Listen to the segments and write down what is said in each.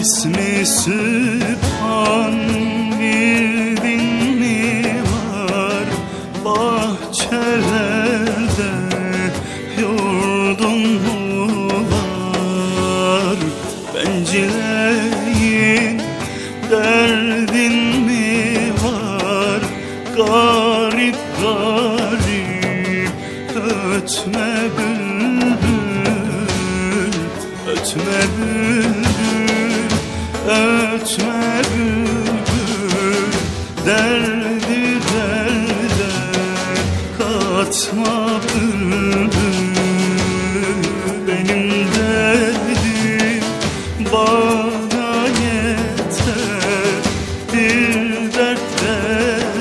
İsmi Sübhan bildin mi var? Bahçelerde yurdun mu var? Bencileyin derdin mi var? Garip garip ötme bülbül Ötme bülbül, ötme bülbül Derdi derde katma bülbül. Benim derdim bana yeter Bir dert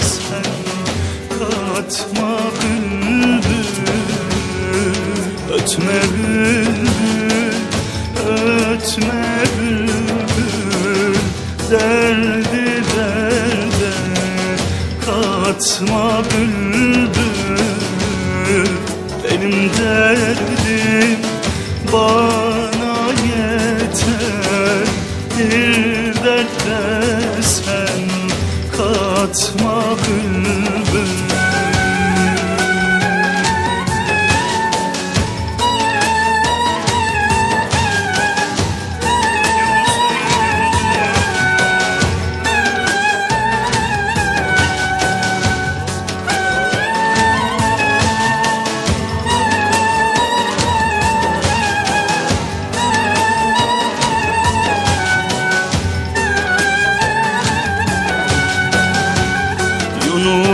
sen katma bülbül. Ötme bülbül, ötme bülbül Derdi derde. Katma bülbül. Benim derdim bana yeter. Bir dert sen katma bülbül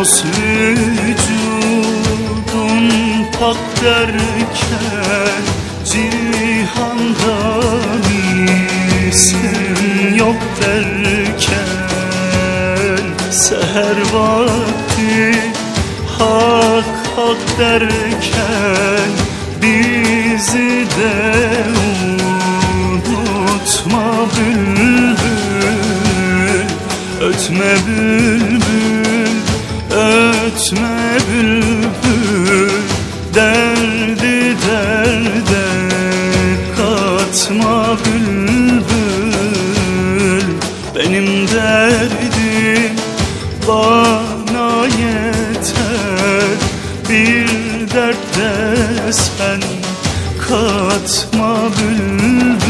Yunus vücudun pak derken Cihanda misin yok derken. Seher vakti hak hak derken Bizi de unutma bülbül. Ötme bülbül etme bülbül Derdi derde katma bülbül. Benim derdim bana yeter Bir dert de katma bülbül.